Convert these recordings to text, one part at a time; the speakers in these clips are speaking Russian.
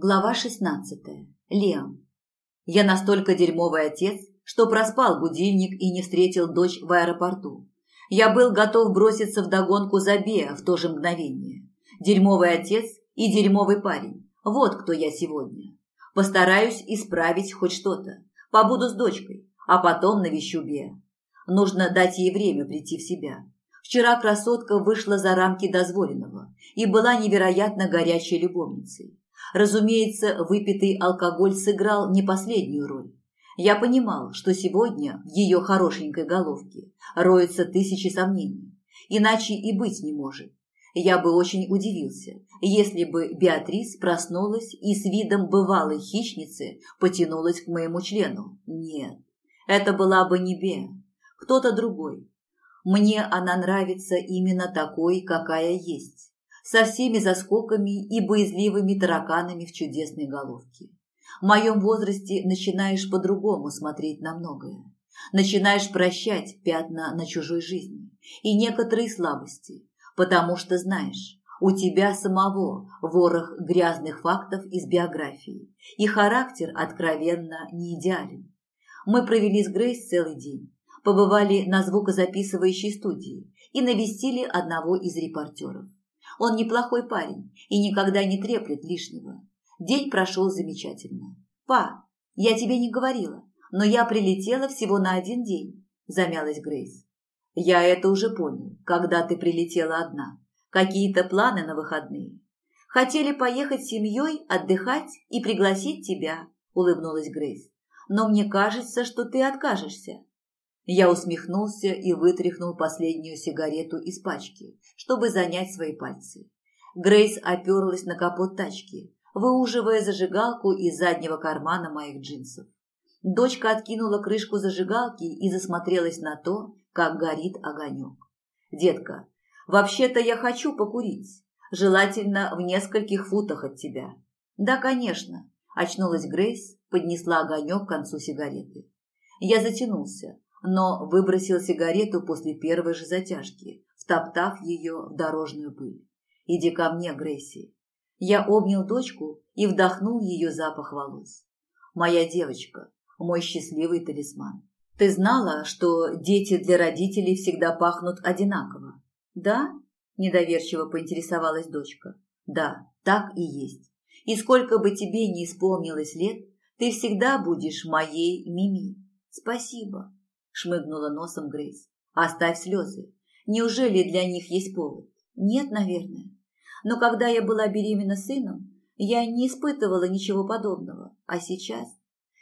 Глава 16. Леон. Я настолько дерьмовый отец, что проспал будильник и не встретил дочь в аэропорту. Я был готов броситься в догонку за Беа в то же мгновение. Дерьмовый отец и дерьмовый парень. Вот кто я сегодня. Постараюсь исправить хоть что-то. Побуду с дочкой, а потом навещу Беа. Нужно дать ей время прийти в себя. Вчера красотка вышла за рамки дозволенного и была невероятно горячей любовницей. Разумеется, выпитый алкоголь сыграл не последнюю роль. Я понимал, что сегодня в ее хорошенькой головке роются тысячи сомнений. Иначе и быть не может. Я бы очень удивился, если бы Беатрис проснулась и с видом бывалой хищницы потянулась к моему члену. Нет, это была бы не Беа, кто-то другой. Мне она нравится именно такой, какая есть со всеми заскоками и боязливыми тараканами в чудесной головке. В моем возрасте начинаешь по-другому смотреть на многое. Начинаешь прощать пятна на чужой жизни и некоторые слабости, потому что знаешь, у тебя самого ворох грязных фактов из биографии, и характер откровенно не идеален. Мы провели с Грейс целый день, побывали на звукозаписывающей студии и навестили одного из репортеров. Он неплохой парень и никогда не треплет лишнего. День прошел замечательно. «Па, я тебе не говорила, но я прилетела всего на один день», – замялась Грейс. «Я это уже понял, когда ты прилетела одна. Какие-то планы на выходные?» «Хотели поехать с семьей, отдыхать и пригласить тебя», – улыбнулась Грейс. «Но мне кажется, что ты откажешься». Я усмехнулся и вытряхнул последнюю сигарету из пачки, чтобы занять свои пальцы. Грейс оперлась на капот тачки, выуживая зажигалку из заднего кармана моих джинсов. Дочка откинула крышку зажигалки и засмотрелась на то, как горит огонек. «Детка, вообще-то я хочу покурить, желательно в нескольких футах от тебя». «Да, конечно», – очнулась Грейс, поднесла огонек к концу сигареты. Я затянулся, но выбросил сигарету после первой же затяжки, втоптав ее в дорожную пыль. «Иди ко мне, Грейси». Я обнял дочку и вдохнул ее запах волос. «Моя девочка, мой счастливый талисман. Ты знала, что дети для родителей всегда пахнут одинаково?» «Да?» – недоверчиво поинтересовалась дочка. «Да, так и есть. И сколько бы тебе ни исполнилось лет, ты всегда будешь моей Мими. Спасибо» шмыгнула носом Грейс. Оставь слезы. Неужели для них есть повод? Нет, наверное. Но когда я была беременна сыном, я не испытывала ничего подобного. А сейчас?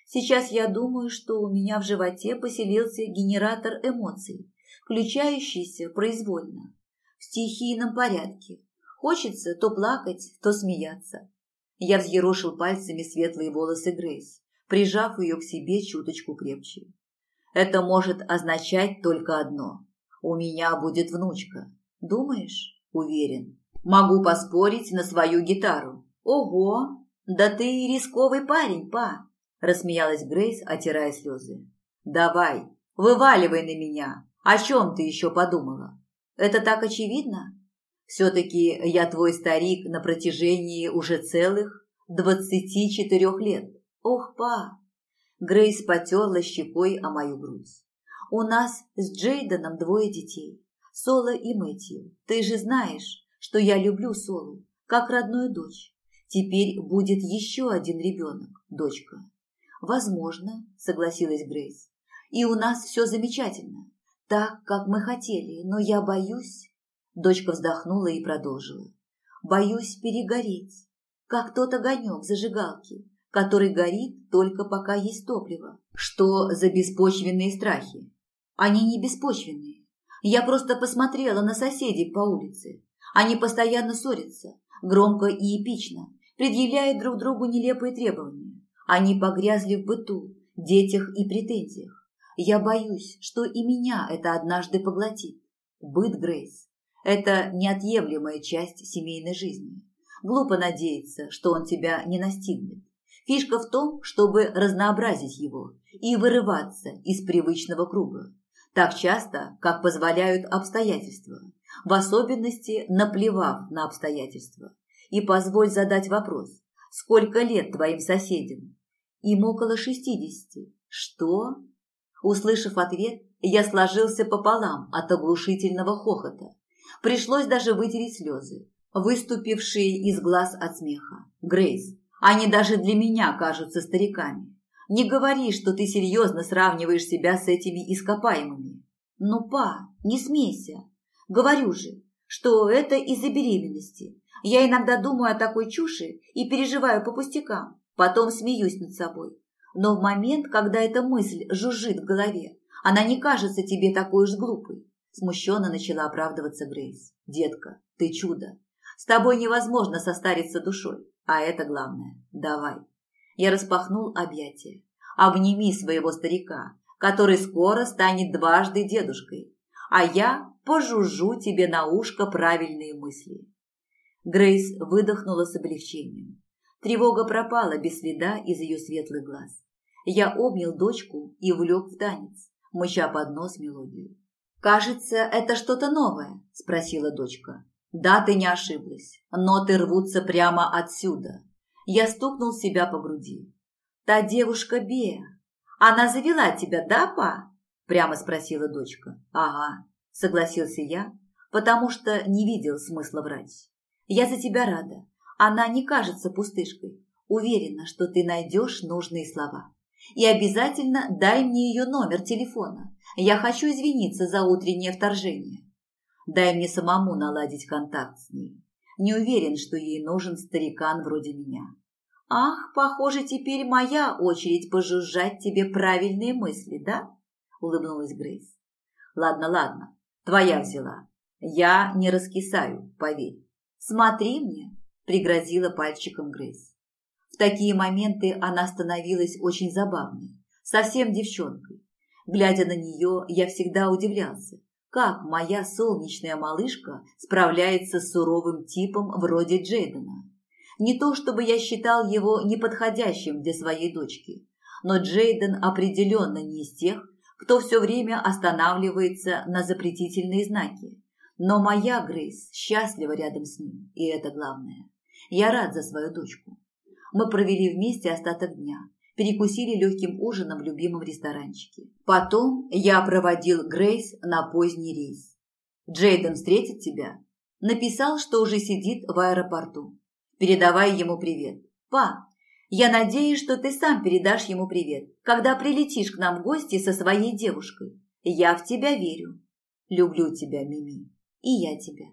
Сейчас я думаю, что у меня в животе поселился генератор эмоций, включающийся произвольно, в стихийном порядке. Хочется то плакать, то смеяться. Я взъерошил пальцами светлые волосы Грейс, прижав ее к себе чуточку крепче. Это может означать только одно. У меня будет внучка. Думаешь? Уверен. Могу поспорить на свою гитару. Ого! Да ты рисковый парень, па! Рассмеялась Грейс, отирая слезы. Давай, вываливай на меня. О чем ты еще подумала? Это так очевидно? Все-таки я твой старик на протяжении уже целых двадцати четырех лет. Ох, па, Грейс потерла щекой о мою грудь. «У нас с Джейденом двое детей. Соло и Мэтью. Ты же знаешь, что я люблю Солу, как родную дочь. Теперь будет еще один ребенок, дочка». «Возможно», — согласилась Грейс. «И у нас все замечательно, так, как мы хотели, но я боюсь...» Дочка вздохнула и продолжила. «Боюсь перегореть, как тот огонек зажигалки, который горит только пока есть топливо. Что за беспочвенные страхи? Они не беспочвенные. Я просто посмотрела на соседей по улице. Они постоянно ссорятся, громко и эпично, предъявляют друг другу нелепые требования. Они погрязли в быту, детях и претензиях. Я боюсь, что и меня это однажды поглотит. Быт, Грейс, это неотъемлемая часть семейной жизни. Глупо надеяться, что он тебя не настигнет. Фишка в том, чтобы разнообразить его и вырываться из привычного круга. Так часто, как позволяют обстоятельства, в особенности наплевав на обстоятельства. И позволь задать вопрос, Сколько лет твоим соседям? Им около шестидесяти. Что? Услышав ответ, я сложился пополам от оглушительного хохота. Пришлось даже вытереть слезы, выступившие из глаз от смеха. Грейс, они даже для меня кажутся стариками. Не говори, что ты серьезно сравниваешь себя с этими ископаемыми. Ну, па, не смейся. Говорю же, что это из-за беременности. Я иногда думаю о такой чуши и переживаю по пустякам. Потом смеюсь над собой. Но в момент, когда эта мысль жужжит в голове, она не кажется тебе такой уж глупой. Смущенно начала оправдываться Грейс. Детка, ты чудо. С тобой невозможно состариться душой. А это главное. Давай. Я распахнул объятия. Обними своего старика, который скоро станет дважды дедушкой. А я пожужжу тебе на ушко правильные мысли. Грейс выдохнула с облегчением. Тревога пропала без следа из ее светлых глаз. Я обнял дочку и влек в танец, мыча под нос мелодию. «Кажется, это что-то новое?» – спросила дочка. «Да, ты не ошиблась. Ноты рвутся прямо отсюда». Я стукнул себя по груди. «Та девушка Бея. Она завела тебя, да, па?» – прямо спросила дочка. «Ага», – согласился я, потому что не видел смысла врать. «Я за тебя рада. Она не кажется пустышкой. Уверена, что ты найдешь нужные слова. И обязательно дай мне ее номер телефона. Я хочу извиниться за утреннее вторжение. Дай мне самому наладить контакт с ней. Не уверен, что ей нужен старикан вроде меня. Ах, похоже, теперь моя очередь пожужжать тебе правильные мысли, да? Улыбнулась Грейс. Ладно, ладно, твоя взяла. Я не раскисаю, поверь. Смотри мне, пригрозила пальчиком Грейс. В такие моменты она становилась очень забавной, совсем девчонкой. Глядя на нее, я всегда удивлялся, как моя солнечная малышка справляется с суровым типом вроде Джейдена. Не то чтобы я считал его неподходящим для своей дочки, но Джейден определенно не из тех, кто все время останавливается на запретительные знаки. Но моя Грейс счастлива рядом с ним, и это главное. Я рад за свою дочку. Мы провели вместе остаток дня, перекусили легким ужином в любимом ресторанчике. Потом я проводил Грейс на поздний рейс. Джейден встретит тебя. Написал, что уже сидит в аэропорту. Передавай ему привет. Па, я надеюсь, что ты сам передашь ему привет, когда прилетишь к нам в гости со своей девушкой. Я в тебя верю. Люблю тебя, Мими. И я тебя.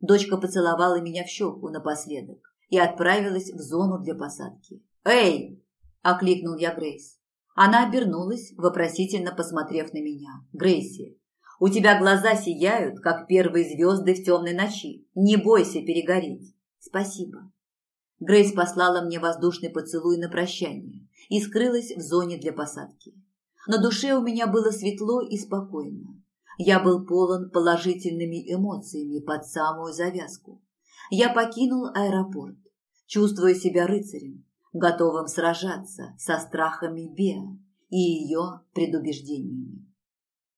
Дочка поцеловала меня в щеку напоследок и отправилась в зону для посадки. «Эй!» – окликнул я Грейс. Она обернулась, вопросительно посмотрев на меня. «Грейси, у тебя глаза сияют, как первые звезды в темной ночи. Не бойся перегореть». «Спасибо». Грейс послала мне воздушный поцелуй на прощание и скрылась в зоне для посадки. На душе у меня было светло и спокойно. Я был полон положительными эмоциями под самую завязку. Я покинул аэропорт, чувствуя себя рыцарем, готовым сражаться со страхами Беа и ее предубеждениями.